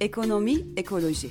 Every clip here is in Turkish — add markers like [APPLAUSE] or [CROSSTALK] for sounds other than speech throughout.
Ekonomi, ekoloji.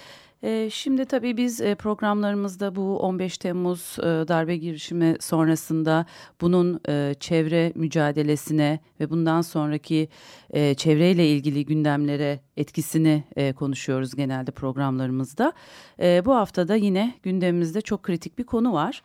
şimdi tabii biz e, programlarımızda bu 15 Temmuz e, darbe girişimi sonrasında bunun e, çevre mücadelesine ve bundan sonraki çevreyle ilgili gündemlere etkisini konuşuyoruz genelde programlarımızda. Bu haftada yine gündemimizde çok kritik bir konu var.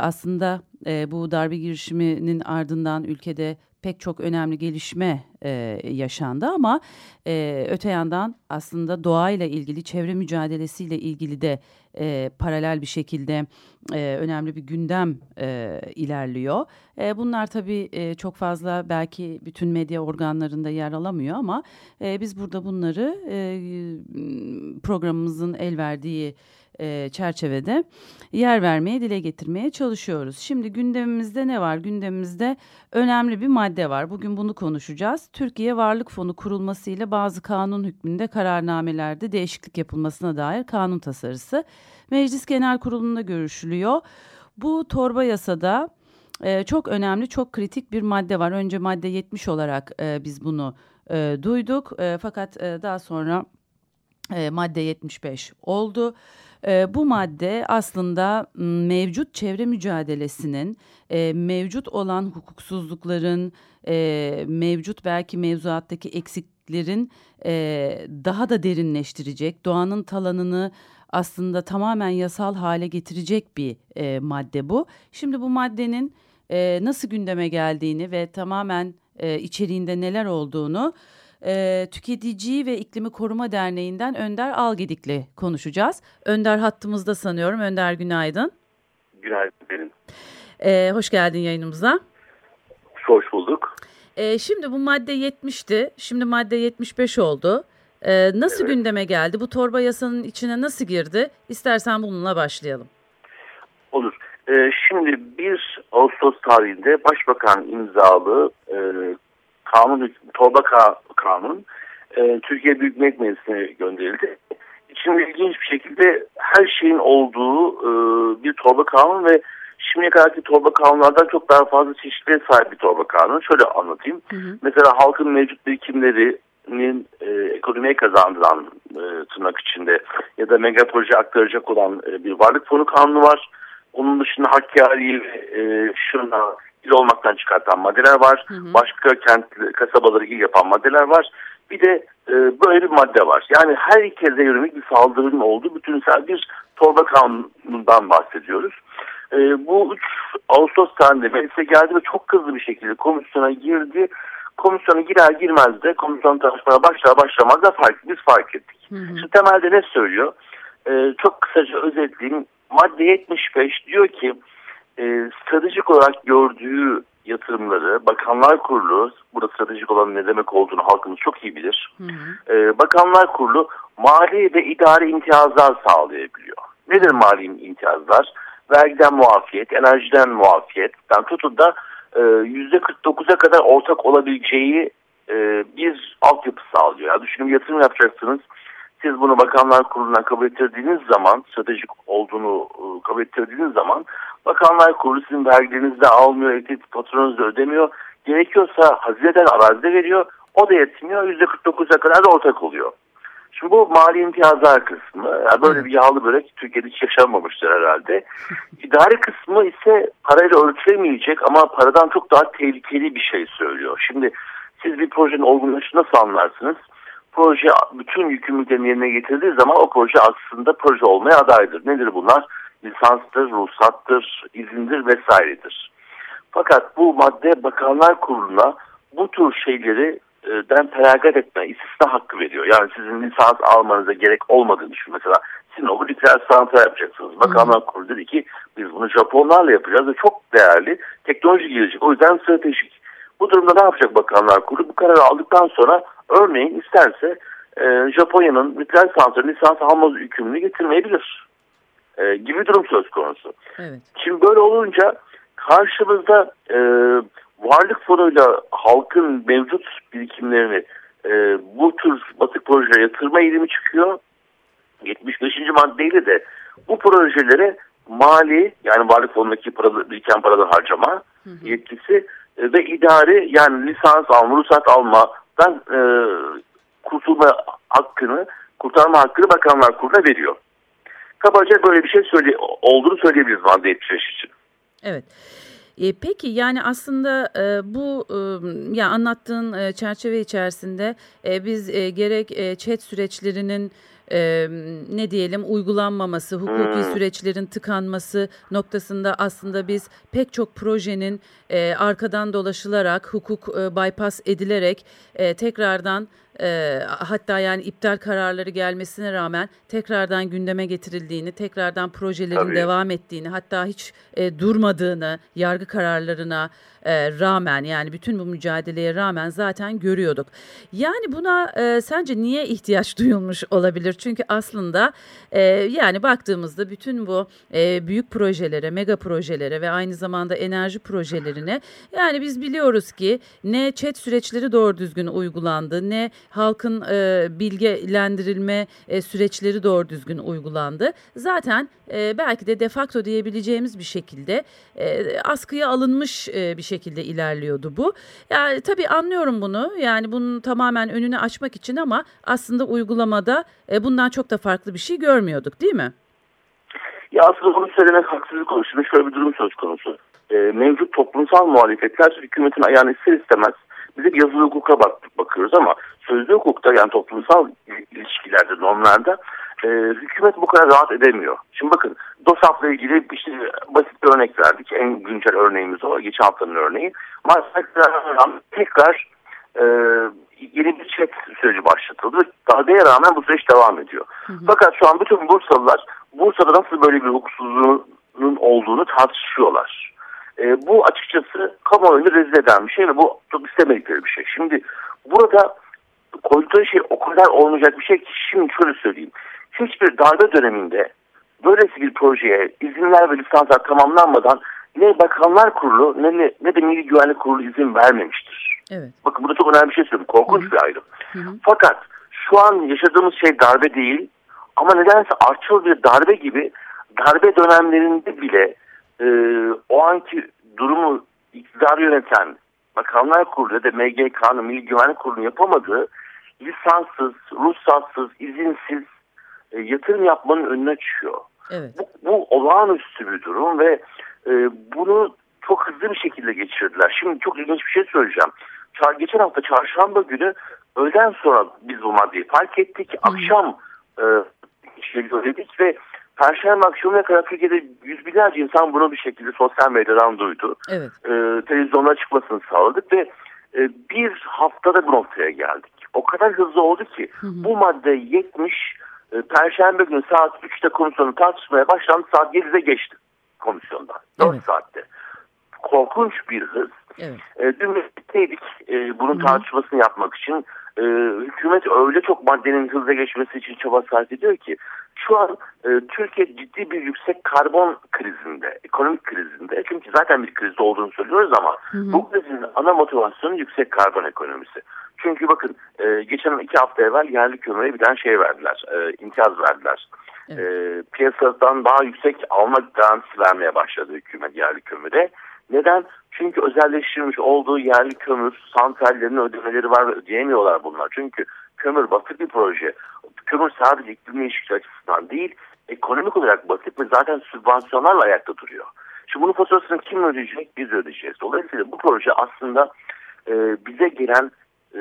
Aslında bu darbe girişiminin ardından ülkede pek çok önemli gelişme e, yaşandı ama e, öte yandan aslında doğayla ilgili çevre mücadelesiyle ilgili de e, paralel bir şekilde e, önemli bir gündem e, ilerliyor. E, bunlar tabii e, çok fazla belki bütün medya organlarında yer alamıyor ama e, biz burada bunları e, programımızın el verdiği e, çerçevede yer vermeye, dile getirmeye çalışıyoruz. Şimdi gündemimizde ne var? Gündemimizde önemli bir madde var. Bugün bunu konuşacağız. Türkiye Varlık Fonu kurulmasıyla bazı kanun hükmünde kararnamelerde değişiklik yapılmasına dair kanun tasarısı Meclis Genel Kurulu'nda görüşülüyor. Bu torba yasada e, çok önemli, çok kritik bir madde var. Önce madde 70 olarak e, biz bunu e, duyduk. E, fakat e, daha sonra e, madde 75 oldu. E, bu madde aslında mevcut çevre mücadelesinin, e, mevcut olan hukuksuzlukların, e, mevcut belki mevzuattaki eksiklerin e, daha da derinleştirecek, doğanın talanını aslında tamamen yasal hale getirecek bir e, madde bu. Şimdi bu maddenin e, nasıl gündeme geldiğini ve tamamen e, içeriğinde neler olduğunu e, Tüketici ve İklimi Koruma Derneği'nden Önder Algedik'le konuşacağız. Önder hattımızda sanıyorum. Önder günaydın. Günaydın benim. E, hoş geldin yayınımıza. Hoş bulduk. E, şimdi bu madde 70'ti. Şimdi madde 75 oldu. E, nasıl evet. gündeme geldi? Bu torba yasanın içine nasıl girdi? İstersen bununla başlayalım. Olur. E, şimdi 1 Ağustos tarihinde Başbakan imzalı e, kanun, torba kanun e, Türkiye Büyük Millet Meclisi'ne gönderildi. İçinde ilginç bir şekilde her şeyin olduğu e, bir torba kanun ve şimdiye kadarki torba kanunlardan çok daha fazla çeşitliğe sahip bir torba kanun. Şöyle anlatayım. Hı hı. Mesela halkın mevcut birikimlerinin e, ekonomiye kazandıran e, tırnak içinde ya da mega proje aktaracak olan e, bir varlık fonu kanunu var. Onun dışında Hakkari e, şuna il olmaktan çıkartan maddeler var. Hı hı. Başka kent, kasabaları il yapan maddeler var. Bir de e, böyle bir madde var. Yani her herkese yönelik bir saldırının olduğu bütünsel bir torba kanunundan bahsediyoruz. E, bu 3 Ağustos tarihinde meclise geldi ve çok hızlı bir şekilde komisyona girdi. Komisyona girer girmez de komisyon tartışmaya başlar başlamaz da fark, biz fark ettik. Hı hı. Şimdi temelde ne söylüyor? E, çok kısaca özetleyeyim. Madde 75 diyor ki e, stratejik olarak gördüğü yatırımları Bakanlar Kurulu, burada stratejik olan ne demek olduğunu halkımız çok iyi bilir. Hı hı. E, Bakanlar Kurulu mali ve idari imtiyazlar sağlayabiliyor. Nedir mali imtiyazlar? Vergiden muafiyet, enerjiden muafiyetten tutun da e, %49'a kadar ortak olabileceği e, bir altyapı sağlıyor. Yani düşünün yatırım yapacaksınız. Siz bunu Bakanlar Kurulu'ndan kabul ettirdiğiniz zaman, stratejik olduğunu e, kabul ettirdiğiniz zaman Bakanlar Kurulu sizin vergilerinizi de almıyor, elektrik faturanızı da ödemiyor. Gerekiyorsa hazineden arazide veriyor. O da yetmiyor. %49'a kadar da ortak oluyor. Şimdi bu mali imtiyazlar kısmı. Yani böyle bir yağlı börek Türkiye'de hiç yaşanmamıştır herhalde. [LAUGHS] İdari kısmı ise parayla ölçülemeyecek ama paradan çok daha tehlikeli bir şey söylüyor. Şimdi siz bir projenin olgunlaşını nasıl anlarsınız? Proje bütün yükümlülüklerini yerine getirdiği zaman o proje aslında proje olmaya adaydır. Nedir bunlar? Lisanstır, ruhsattır, izindir vesairedir. Fakat bu madde Bakanlar Kurulu'na bu tür şeyleri e, den feragat etme, istisna hakkı veriyor. Yani sizin lisans almanıza gerek olmadığını düşün. Mesela Sinop'u nükleer santral yapacaksınız. Bakanlar Kurulu dedi ki biz bunu Japonlarla yapacağız ve çok değerli teknoloji gelecek. O yüzden stratejik. Bu durumda ne yapacak Bakanlar Kurulu? Bu kararı aldıktan sonra örneğin isterse e, Japonya'nın nükleer santrali lisans alma yükümlülüğü getirmeyebilir. E, gibi durum söz konusu. Evet. Şimdi böyle olunca karşımızda e, varlık fonuyla halkın mevcut birikimlerini e, bu tür batık projelere yatırma eğilimi çıkıyor. 75. maddeyle de bu projelere mali yani varlık fonundaki para, biriken paradan harcama hı hı. yetkisi e, ve idari yani lisans alma, ruhsat almadan e, kurtulma hakkını, kurtarma hakkını Bakanlar Kurulu'na veriyor. Kabaca böyle bir şey söyle, olduğunu söyleyebiliriz madde 75 için. Evet. E, peki yani aslında e, bu e, ya anlattığın e, çerçeve içerisinde e, biz e, gerek e, chat süreçlerinin e, ne diyelim uygulanmaması, hukuki hmm. süreçlerin tıkanması noktasında aslında biz pek çok projenin e, arkadan dolaşılarak, hukuk e, bypass edilerek e, tekrardan e, hatta yani iptal kararları gelmesine rağmen tekrardan gündeme getirildiğini, tekrardan projelerin Tabii. devam ettiğini, hatta hiç e, durmadığını yargı kararlarına e, rağmen yani bütün bu mücadeleye rağmen zaten görüyorduk. Yani buna e, sence niye ihtiyaç [LAUGHS] duyulmuş olabilir? Çünkü aslında e, yani baktığımızda bütün bu e, büyük projelere, mega projelere ve aynı zamanda enerji projelerine yani biz biliyoruz ki ne chat süreçleri doğru düzgün uygulandı, ne halkın e, bilgilendirilme e, süreçleri doğru düzgün uygulandı. Zaten e, belki de defakto diyebileceğimiz bir şekilde e, askıya alınmış e, bir şekilde ilerliyordu bu. Yani tabii anlıyorum bunu. Yani bunun tamamen önünü açmak için ama aslında uygulamada e, bundan çok da farklı bir şey görmüyorduk değil mi? Ya aslında bunu söylemek haksızlık olur. Şimdi şöyle bir durum söz konusu. E, mevcut toplumsal muhalefetler hükümetin ayağını ister istemez biz hep yazılı hukuka baktık, bakıyoruz ama sözlü hukukta yani toplumsal ilişkilerde, normlarda e, hükümet bu kadar rahat edemiyor. Şimdi bakın DOSAF'la ilgili işte basit bir örnek verdik. En güncel örneğimiz o. Geçen haftanın örneği. Maalesef tekrar e, yeni bir chat süreci başlatıldı. Darbeye rağmen bu süreç devam ediyor. Hı hı. Fakat şu an bütün Bursalılar Bursa'da nasıl böyle bir hukuksuzluğun olduğunu tartışıyorlar. E, bu açıkçası kamuoyunu rezil eden bir şey ve bu çok istemedikleri bir şey. Şimdi burada koydukları şey o kadar olmayacak bir şey ki şimdi şöyle söyleyeyim. Hiçbir darbe döneminde böylesi bir projeye izinler ve lisanslar tamamlanmadan ne Bakanlar Kurulu ne, ne, ne de Milli Güvenlik Kurulu izin vermemiştir. Evet. Bakın burada çok önemli bir şey söyleyeyim. Korkunç Hı -hı. bir ayrım. Hı -hı. Fakat şu an yaşadığımız şey darbe değil ama nedense artçıl bir darbe gibi darbe dönemlerinde bile e, o anki durumu iktidar yöneten Bakanlar Kurulu ya da MGK'nın Milli Güvenlik Kurulu'nun yapamadığı lisanssız, ruhsatsız, izinsiz e, yatırım yapmanın önüne çıkıyor. Evet. Bu, bu olağanüstü bir durum ve e, bunu çok hızlı bir şekilde geçirdiler. Şimdi çok ilginç bir şey söyleyeceğim. Çar, geçen hafta çarşamba günü öğleden sonra biz bu maddeyi fark ettik. Akşam e, söyledik ve Perşembe akşamına kadar Türkiye'de yüz binlerce insan bunu bir şekilde sosyal medyadan duydu. Evet. E, televizyonlara çıkmasını sağladık ve e, bir haftada bu noktaya geldik. O kadar hızlı oldu ki hı hı. bu madde 70 e, Perşembe günü saat 3'te komisyonu tartışmaya başlandı. Saat 7'de geçti komisyonda. 4 evet. saatte. Korkunç bir hız. Evet. E, dün birlikteydik e, bunun Hı-hı. tartışmasını yapmak için. E, hükümet öyle çok maddenin hızla geçmesi için çaba sarf ediyor ki şu an e, Türkiye ciddi bir yüksek karbon krizinde, ekonomik krizinde. Çünkü zaten bir krizde olduğunu söylüyoruz ama hı hı. bu krizin ana motivasyonu yüksek karbon ekonomisi. Çünkü bakın e, geçen iki hafta evvel yerli kömüre bir tane şey verdiler, e, imtiyaz verdiler. Evet. E, piyasadan daha yüksek alma garantisi vermeye başladı hükümet yerli kömüre. Neden? Çünkü özelleştirilmiş olduğu yerli kömür santrallerinin ödemeleri var ve ödeyemiyorlar bunlar. Çünkü kömür basit bir proje. Kömür sadece iklim değişikliği açısından değil, ekonomik olarak basit ve zaten sübvansiyonlarla ayakta duruyor. Şimdi bunun faturasını kim ödeyecek? Biz ödeyeceğiz. Dolayısıyla bu proje aslında e, bize gelen e,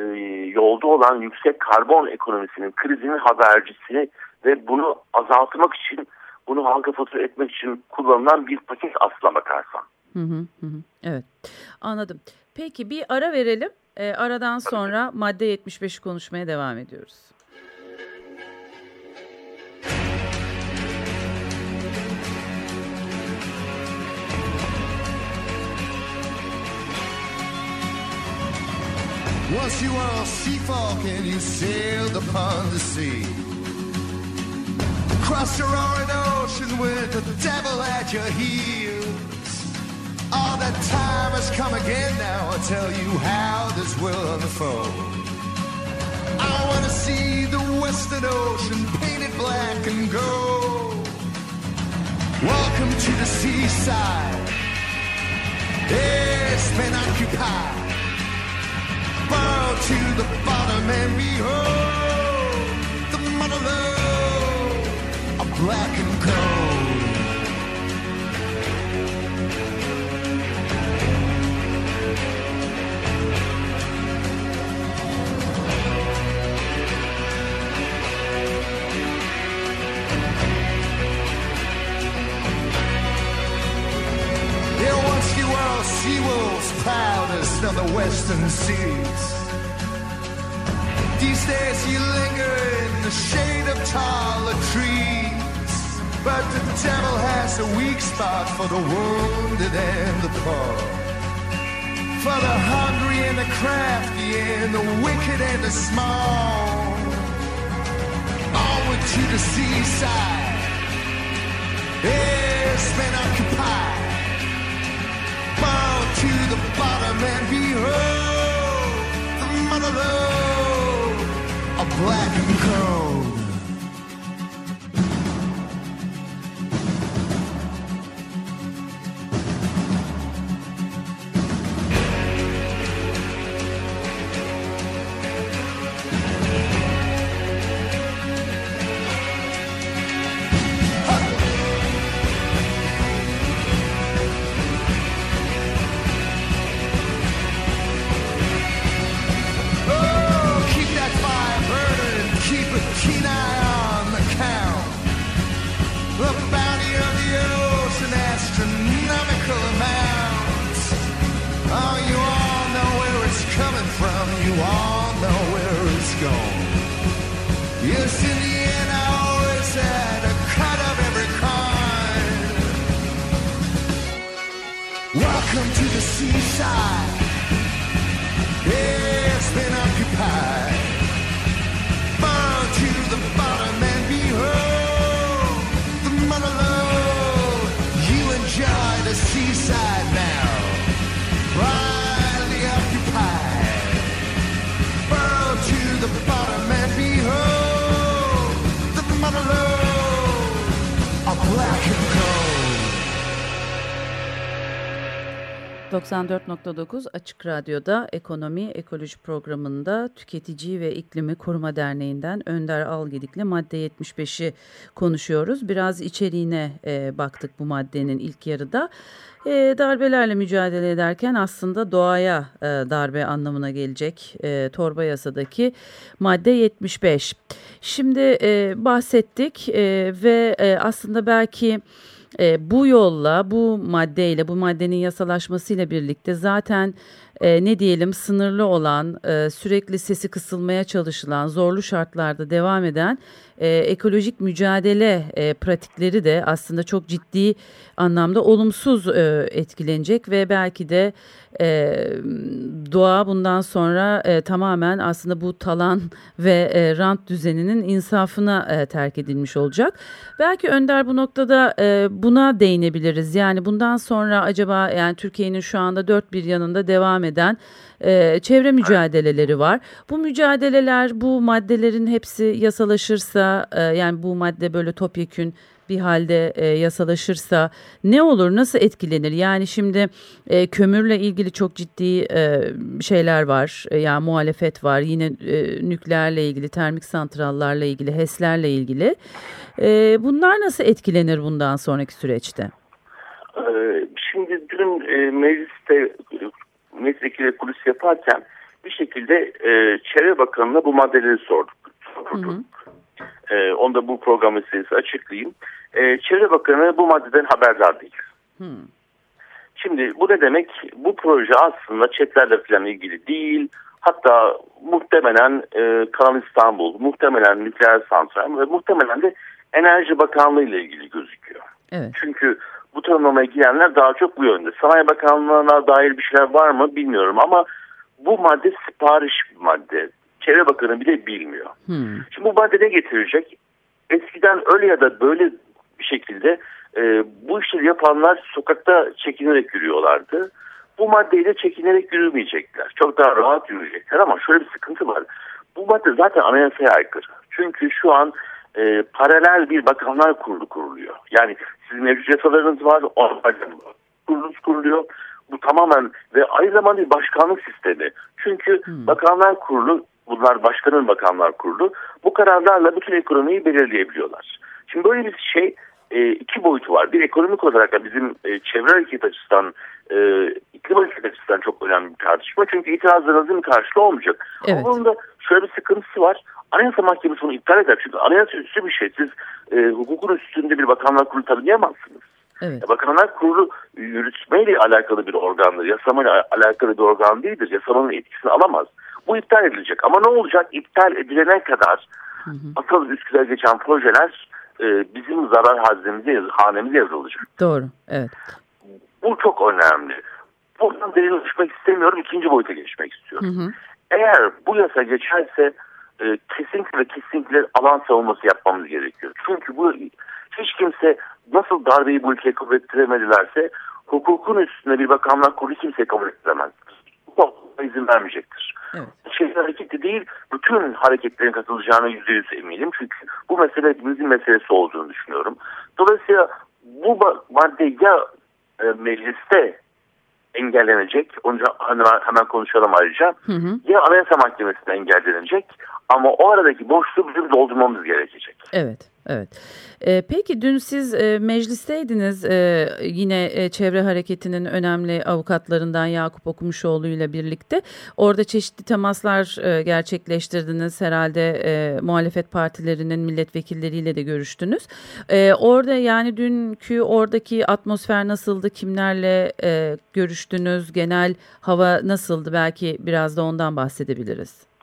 yolda olan yüksek karbon ekonomisinin krizinin habercisi ve bunu azaltmak için, bunu halka fatura etmek için kullanılan bir paket aslına bakarsan. Hı hı hı. Evet anladım. Peki bir ara verelim. E, aradan sonra madde 75'i konuşmaya devam ediyoruz. Once you were a sea and you sailed upon the sea. Crossed a roaring ocean with the devil at your heels. All that time has come again now. I'll tell you how this will unfold. I wanna see the Western Ocean painted black and gold. Welcome to the seaside. It's been occupied. Burrow to the bottom and behold the lode of black and gold. There once you sea wolves, proudest of the western seas. These days you linger in the shade of taller trees. But the devil has a weak spot for the wounded and the poor. For the hungry and the crafty and the wicked and the small. Onward to the seaside. It's been occupied to the bottom and behold the mother of black and cold. 94.9 Açık Radyo'da Ekonomi Ekoloji programında Tüketici ve İklimi Koruma Derneği'nden Önder Algedik'le madde 75'i konuşuyoruz. Biraz içeriğine e, baktık bu maddenin ilk yarıda. E, darbelerle mücadele ederken aslında doğaya e, darbe anlamına gelecek e, torba yasadaki madde 75. Şimdi e, bahsettik e, ve e, aslında belki... E, bu yolla, bu maddeyle, bu maddenin yasalaşmasıyla birlikte zaten e, ne diyelim sınırlı olan, e, sürekli sesi kısılmaya çalışılan, zorlu şartlarda devam eden e, ekolojik mücadele e, pratikleri de aslında çok ciddi anlamda olumsuz e, etkilenecek ve belki de e, doğa bundan sonra e, tamamen aslında bu talan [LAUGHS] ve e, rant düzeninin insafına e, terk edilmiş olacak. Belki Önder bu noktada e, buna değinebiliriz. Yani bundan sonra acaba yani Türkiye'nin şu anda dört bir yanında devam eden e, çevre mücadeleleri var. Bu mücadeleler bu maddelerin hepsi yasalaşırsa e, yani bu madde böyle topyekün bir halde e, yasalaşırsa ne olur nasıl etkilenir yani şimdi e, kömürle ilgili çok ciddi e, şeyler var e, yani muhalefet var yine e, nükleerle ilgili termik santrallarla ilgili HES'lerle ilgili e, bunlar nasıl etkilenir bundan sonraki süreçte? Ee, Şimdi dün e, mecliste e, milletvekili kulis yaparken bir şekilde e, Çevre Bakanı'na bu maddeleri sorduk. sorduk. E, onu da bu program meselesi açıklayayım. E, Çevre Bakanı bu maddeden haberdar değil. Şimdi bu ne demek? Bu proje aslında çetlerle falan ilgili değil. Hatta muhtemelen e, Kanal İstanbul, muhtemelen nükleer santral ve muhtemelen de Enerji Bakanlığı ile ilgili gözüküyor. Evet. Çünkü bu tanımlamaya girenler daha çok bu yönde. Sanayi Bakanlığı'na dair bir şeyler var mı bilmiyorum ama bu madde sipariş bir madde. Çevre Bakanı bile bilmiyor. Hmm. Şimdi bu madde ne getirecek? Eskiden öyle ya da böyle bir şekilde e, bu işleri yapanlar sokakta çekinerek yürüyorlardı. Bu maddeyle çekinerek yürümeyecekler. Çok daha rahat yürüyecekler ama şöyle bir sıkıntı var. Bu madde zaten anayasaya aykırı. Çünkü şu an e, paralel bir bakanlar kurulu kuruluyor. Yani sizin mevcut yasalarınız var, kurulunuz kuruluyor. Bu tamamen ve aynı zamanda bir başkanlık sistemi. Çünkü bakanlar kurulu, bunlar başkanın bakanlar kurulu, bu kararlarla bütün ekonomiyi belirleyebiliyorlar. Şimdi böyle bir şey e, iki boyutu var. Bir ekonomik olarak da bizim e, çevre hareket açısından, e, iklim hareket açısından çok önemli bir tartışma. Çünkü itirazlarınızın karşılığı olmayacak. Evet. Ama bunun da şöyle bir sıkıntısı var. Anayasa Mahkemesi bunu iptal eder. Çünkü anayasa üstü bir şey. Siz e, hukukun üstünde bir bakanlar kurulu tanıyamazsınız. Evet. Bakanlar Kurulu yürütmeyle alakalı bir organdır. Yasamayla alakalı bir organ değildir. Yasamanın etkisini alamaz. Bu iptal edilecek. Ama ne olacak? İptal edilene kadar asıl Üsküdar geçen projeler e, bizim zarar haznemize, yaz- hanemize yazılacak. Doğru. Evet. Bu çok önemli. Buradan derinleşmek istemiyorum. ikinci boyuta geçmek istiyorum. Hı hı. Eğer bu yasa geçerse e, kesinlikle kesinlikle alan savunması yapmamız gerekiyor. Çünkü bu hiç kimse nasıl darbeyi bu ülkeye kabul ettiremedilerse hukukun üstünde bir bakanlar kurulu kimse kabul ettiremez. İzin vermeyecektir. Evet. Şehir hareketi değil, bütün hareketlerin katılacağına yüzde yüz eminim. Çünkü bu mesele hepimizin meselesi olduğunu düşünüyorum. Dolayısıyla bu madde ya e, mecliste engellenecek, onu hemen, hemen konuşalım ayrıca, Hı hı. ya Anayasa Mahkemesi'nde engellenecek ama o aradaki boşluğu bizim doldurmamız gerekecek. Evet, evet. Ee, peki dün siz e, meclisteydiniz e, yine e, çevre hareketinin önemli avukatlarından Yakup Okumuşoğlu ile birlikte. Orada çeşitli temaslar e, gerçekleştirdiniz. Herhalde e, muhalefet partilerinin milletvekilleriyle de görüştünüz. E, orada yani dünkü oradaki atmosfer nasıldı? Kimlerle e, görüştünüz? Genel hava nasıldı? Belki biraz da ondan bahsedebiliriz.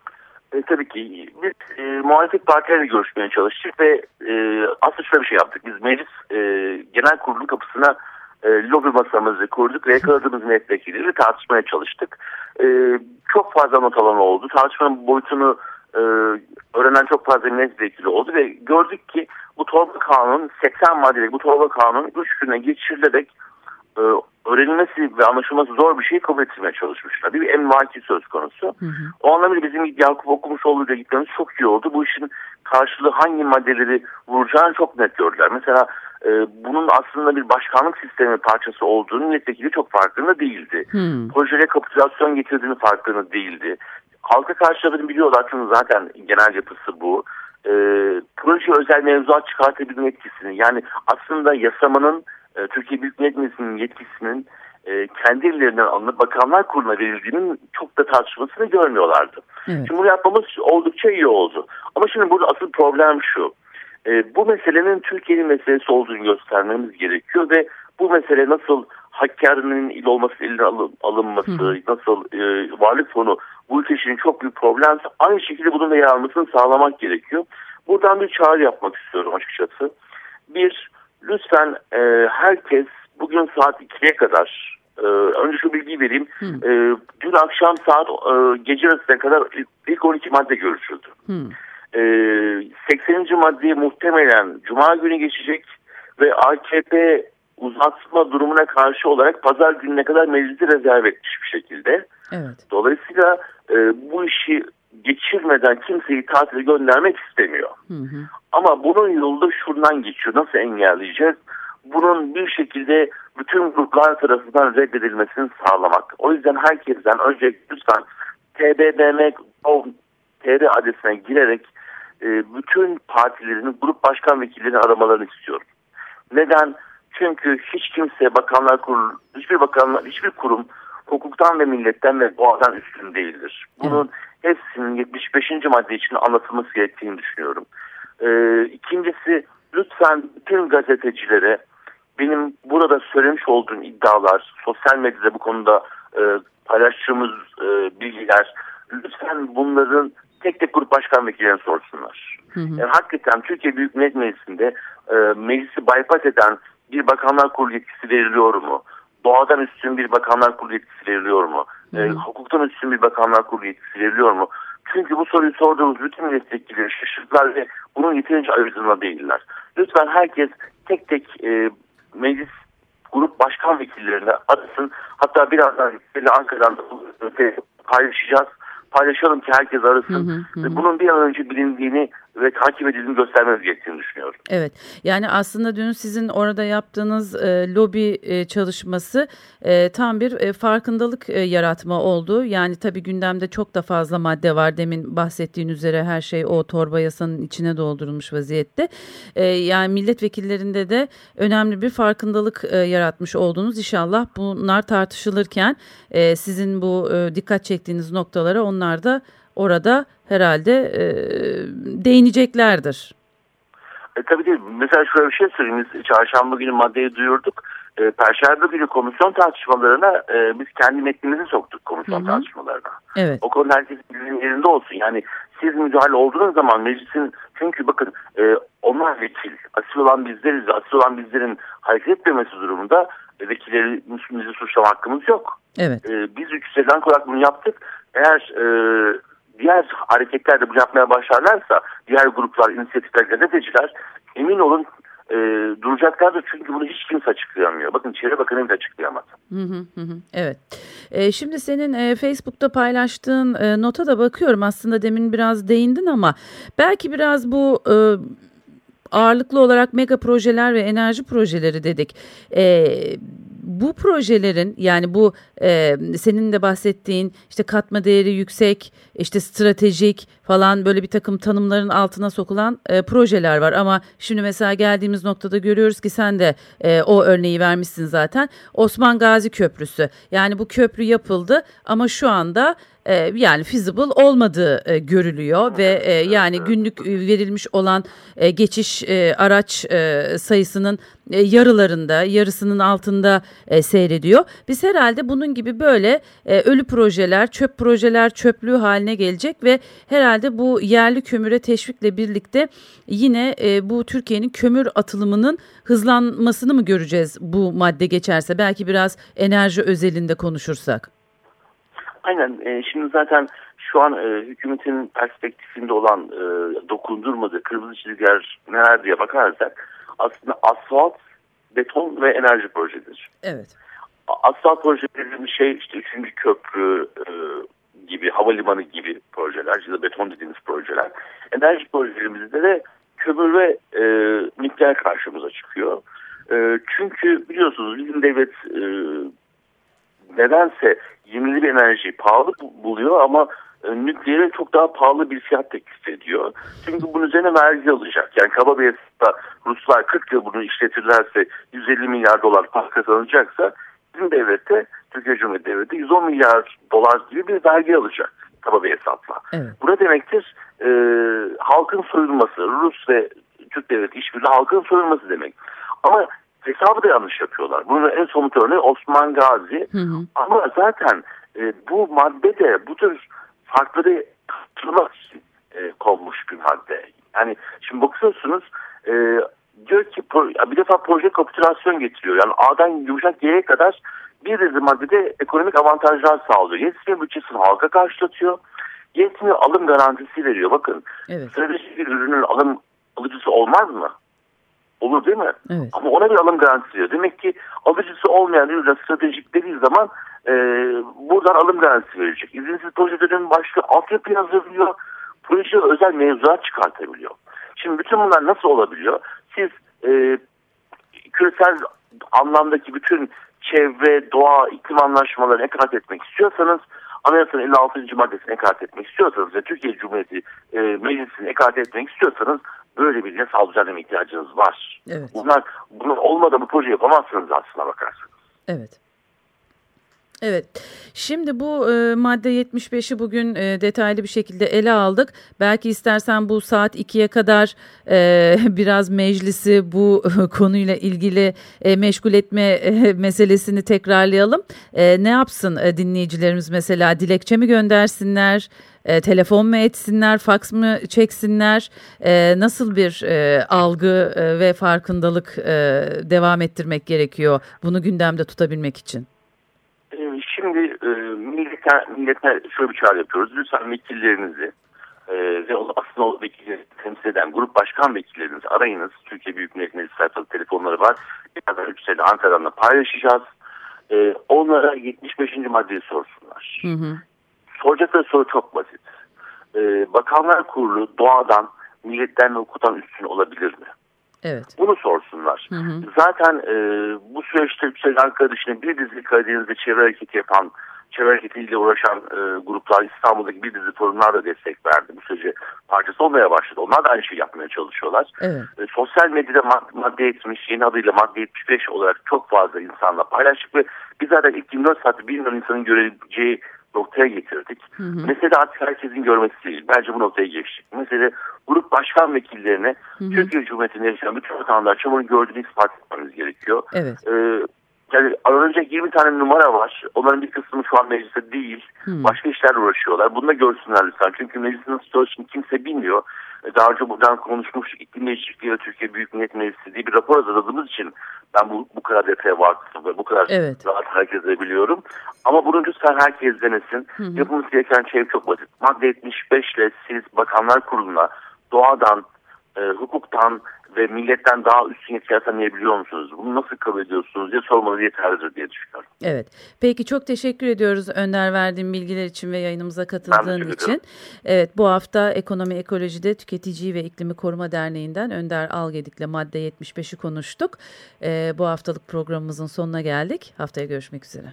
E, tabii ki biz e, muhalefet partileriyle görüşmeye çalıştık ve e, aslında şöyle bir şey yaptık. Biz meclis e, genel kurulun kapısına e, lobi masamızı kurduk ve yakaladığımız milletvekilleriyle tartışmaya çalıştık. E, çok fazla not alan oldu. Tartışmanın boyutunu e, öğrenen çok fazla milletvekili oldu ve gördük ki bu torba kanun 80 maddelik bu torba kanun 3 güne geçirilerek e, öğrenilmesi ve anlaşılması zor bir şeyi kabul ettirmeye çalışmışlar. Bir emvaki söz konusu. O anlamda bizim Yakup Okumuşoğlu ile gitmemiz çok iyi oldu. Bu işin karşılığı hangi maddeleri vuracağını çok net gördüler. Mesela e, bunun aslında bir başkanlık sistemi parçası olduğunu milletvekili çok farkında değildi. Hmm. Projeye kapitülasyon getirdiğini farkında değildi. Halka karşıladığını biliyorlar çünkü zaten genel yapısı bu. E, proje özel mevzuat çıkartabilme etkisini yani aslında yasamanın e, Türkiye Büyük Millet Meclisi'nin yetkisinin e, kendi ellerinden alınıp bakanlar kuruluna verildiğinin çok da tartışmasını görmüyorlardı. Evet. Şimdi bunu yapmamız oldukça iyi oldu. Ama şimdi burada asıl problem şu. E, bu meselenin Türkiye'nin meselesi olduğunu göstermemiz gerekiyor ve bu mesele nasıl Hakkari'nin il olması, eline alın- alınması, nasıl e, varlık fonu bu ülke için çok büyük problem. Aynı şekilde bunun da yer almasını sağlamak gerekiyor. Buradan bir çağrı yapmak istiyorum açıkçası. Bir, lütfen e, herkes bugün saat 2'ye kadar e, önce şu bilgiyi vereyim. E, dün akşam saat e, gece yarısına kadar ilk- ilk 12 madde görüşüldü. Hmm. E, 80. maddeye muhtemelen Cuma günü geçecek ve AKP uzatma durumuna karşı olarak pazar gününe kadar meclisi rezerv etmiş bir şekilde. Evet. Dolayısıyla e, bu işi geçirmeden kimseyi tatile göndermek istemiyor. Hı hı. Ama bunun yolu da şuradan geçiyor. Nasıl engelleyeceğiz? Bunun bir şekilde bütün gruplar tarafından reddedilmesini sağlamak. O yüzden herkesten önce lütfen tbbm.tr adresine girerek e, bütün partilerin grup başkan vekillerini aramalarını istiyorum. Neden? Çünkü hiç kimse bakanlar kurulu, hiçbir bakanlar, hiçbir kurum hukuktan ve milletten ve doğadan üstün değildir. Bunun hepsinin 75. madde için anlatılması gerektiğini düşünüyorum. Ee, ikincisi lütfen bütün gazetecilere benim burada söylemiş olduğum iddialar, sosyal medyada bu konuda e, paylaştığımız e, bilgiler lütfen bunların tek tek grup başkan vekillerine sorsunlar. Yani hakikaten Türkiye Büyük Millet Meclisi'nde e, meclisi bypass eden bir bakanlar kurulu yetkisi veriliyor mu? Doğadan üstün bir bakanlar kurulu yetkisi veriliyor mu? E, hukuktan üstün bir bakanlar kurulu yetkisi veriliyor mu? Çünkü bu soruyu sorduğumuz bütün milletvekilleri şaşırdılar ve bunun yeterince ayrıntısına değiller. Lütfen herkes tek tek e, meclis grup başkan vekillerine arasın. Hatta birazdan Ankara'dan da paylaşacağız paylaşalım ki herkes arasın. Hı hı hı. Bunun bir an önce bilindiğini ve takip edildiğini göstermemiz gerektiğini düşünüyorum. Evet yani aslında dün sizin orada yaptığınız e, lobi e, çalışması e, tam bir e, farkındalık e, yaratma oldu. Yani tabii gündemde çok da fazla madde var. Demin bahsettiğin üzere her şey o torba yasanın içine doldurulmuş vaziyette. E, yani milletvekillerinde de önemli bir farkındalık e, yaratmış oldunuz. İnşallah bunlar tartışılırken e, sizin bu e, dikkat çektiğiniz noktalara onlar da orada herhalde e, değineceklerdir. E, tabii değil. Mesela şöyle bir şey söyleyeyim. Biz çarşamba günü maddeyi duyurduk. E, Perşembe günü komisyon tartışmalarına e, biz kendi metnimizi soktuk komisyon Hı-hı. tartışmalarına. Evet. O konu herkesin yerinde olsun. Yani siz müdahale olduğunuz zaman meclisin çünkü bakın e, onlar vekil. Asil olan bizleriz. Asil olan bizlerin hareket etmemesi durumunda e, vekillerimizi suçlama hakkımız yok. Evet. E, biz yükselen olarak bunu yaptık. Eğer e, diğer hareketler de bu yapmaya başlarlarsa diğer gruplar, inisiyatifler, gazeteciler emin olun e, duracaklardır çünkü bunu hiç kimse açıklayamıyor. Bakın Çevre Bakanı bile açıklayamaz. Hı hı hı. Evet. E, şimdi senin e, Facebook'ta paylaştığın e, nota da bakıyorum aslında demin biraz değindin ama belki biraz bu e, ağırlıklı olarak mega projeler ve enerji projeleri dedik. E, bu projelerin yani bu e, senin de bahsettiğin işte katma değeri yüksek işte stratejik falan böyle bir takım tanımların altına sokulan e, projeler var. Ama şimdi mesela geldiğimiz noktada görüyoruz ki sen de e, o örneği vermişsin zaten. Osman Gazi Köprüsü. Yani bu köprü yapıldı ama şu anda e, yani feasible olmadığı e, görülüyor ve e, yani günlük verilmiş olan e, geçiş e, araç e, sayısının e, yarılarında yarısının altında e, seyrediyor. Biz herhalde bunun gibi böyle e, ölü projeler çöp projeler çöplüğü haline gelecek ve herhalde bu yerli kömüre teşvikle birlikte yine e, bu Türkiye'nin kömür atılımının hızlanmasını mı göreceğiz bu madde geçerse belki biraz enerji özelinde konuşursak. Aynen. E, şimdi zaten şu an e, hükümetin perspektifinde olan e, dokundurmadığı kırmızı çizgiler neler diye bakarsak aslında asfalt, beton ve enerji projesidir. Evet. Asfalt projeleri şey işte üçüncü köprü e, gibi, havalimanı gibi projeler ya da beton dediğimiz projeler. Enerji projelerimizde de kömür ve e, nükleer karşımıza çıkıyor. E, çünkü biliyorsunuz bizim devlet e, nedense yenilenebilir enerjiyi pahalı buluyor ama e, nükleere çok daha pahalı bir fiyat teklif ediyor. Çünkü bunun üzerine vergi alacak. Yani kaba bir hesapta Ruslar 40 yıl bunu işletirlerse 150 milyar dolar para kazanacaksa bizim devlette Türkiye Cumhuriyeti Devleti 110 milyar dolar gibi bir vergi alacak kaba bir hesapla. Evet. Bu ne demektir? E, halkın soyulması, Rus ve Türk Devleti işbirliği halkın soyulması demek. Ama hesabı da yanlış yapıyorlar. Bunun en somut örneği Osman Gazi. Hı hı. Ama zaten e, bu madde de bu tür farkları katılmak için e, konmuş bir madde. Yani şimdi bakıyorsunuz e, diyor ki bir defa proje kapitülasyon getiriyor. Yani A'dan yumuşak G'ye kadar bir dizi maddede ekonomik avantajlar sağlıyor. Yetmiyor bütçesini halka karşılatıyor. Yetmiyor alım garantisi veriyor. Bakın evet. stratejik bir ürünün alım alıcısı olmaz mı? Olur değil mi? Evet. Ama ona bir alım garantisi veriyor. Demek ki alıcısı olmayan ürün stratejik dediği zaman e, buradan alım garantisi verecek. İzinsiz projelerin başka altyapı hazırlıyor. Proje özel mevzuat çıkartabiliyor. Şimdi bütün bunlar nasıl olabiliyor? Siz e, küresel anlamdaki bütün çevre, doğa, iklim anlaşmalarını ekaret etmek istiyorsanız Anayasanın 56. maddesine ekaret etmek istiyorsanız ve Türkiye Cumhuriyeti e, Meclisi'ni ekaret etmek istiyorsanız böyle bir yasal düzenleme ihtiyacınız var. Evet. Bunlar, bunlar olmadan bu proje yapamazsınız aslına bakarsanız. Evet. Evet. Şimdi bu e, madde 75'i bugün e, detaylı bir şekilde ele aldık. Belki istersen bu saat 2'ye kadar e, [LAUGHS] biraz meclisi bu [LAUGHS] konuyla ilgili e, meşgul etme e, meselesini tekrarlayalım. E, ne yapsın e, dinleyicilerimiz mesela dilekçe mi göndersinler? E, telefon mu etsinler, faks mı çeksinler? E, nasıl bir e, algı e, ve farkındalık e, devam ettirmek gerekiyor bunu gündemde tutabilmek için? Şimdi e, millet millete, millete şöyle bir çağrı yapıyoruz. Lütfen vekillerinizi e, ve aslında o vekilleri temsil eden grup başkan vekillerinizi arayınız. Türkiye Büyük Millet Meclisi sayfalı telefonları var. Birazdan 3 sene Ankara'da paylaşacağız. E, onlara 75. maddeyi sorsunlar. Hı hı. Soracakları soru çok basit. E, Bakanlar Kurulu doğadan, milletten ve hukuktan üstün olabilir mi? Evet. Bunu sorsunlar. Hı hı. Zaten e, bu süreçte Yüksek Ankara dışında bir dizi Karadeniz'de çevre hareketi yapan, çevre hareketiyle uğraşan e, gruplar İstanbul'daki bir dizi forumlar da destek verdi. Bu sürece parçası olmaya başladı. Onlar da aynı şeyi yapmaya çalışıyorlar. Evet. E, sosyal medyada mad- madde 70, yeni adıyla madde 75 olarak çok fazla insanla paylaştık ve biz zaten ilk 24 saatte 1 milyon insanın görebileceği noktaya getirdik. Hı hı. Mesele artık herkesin görmesi değil. Bence bu noktaya geçtik. Mesele grup başkan vekillerine Hı hı. Türkiye Cumhuriyeti'nde yaşayan bütün vatandaşlar bunu gördüğünü ispat etmemiz gerekiyor. Evet. Ee, yani aranacak 20 tane numara var. Onların bir kısmı şu an mecliste değil. Hı. Başka işlerle uğraşıyorlar. Bunu da görsünler lütfen. Çünkü meclisin nasıl çalıştığını kimse bilmiyor. Ee, Daha önce buradan konuşmuştuk. İklim Değişikliği ve Türkiye Büyük Millet Meclisi diye bir rapor hazırladığımız için ben bu, bu kadar detaya vakıfım ve bu kadar Evet. rahat hareket edebiliyorum. Ama bunu lütfen herkes denesin. Hı hı. Yapılması gereken şey çok basit. Madde 75 ile siz Bakanlar Kurulu'na doğadan, e, hukuktan ve milletten daha üstün yetkiler tanıyabiliyor musunuz? Bunu nasıl kabul ediyorsunuz diye sormanız yeterlidir diye düşünüyorum. Evet. Peki çok teşekkür ediyoruz Önder verdiğin bilgiler için ve yayınımıza katıldığın için. ederim. Evet bu hafta Ekonomi Ekolojide Tüketiciyi ve İklimi Koruma Derneği'nden Önder Algedik'le madde 75'i konuştuk. Ee, bu haftalık programımızın sonuna geldik. Haftaya görüşmek üzere.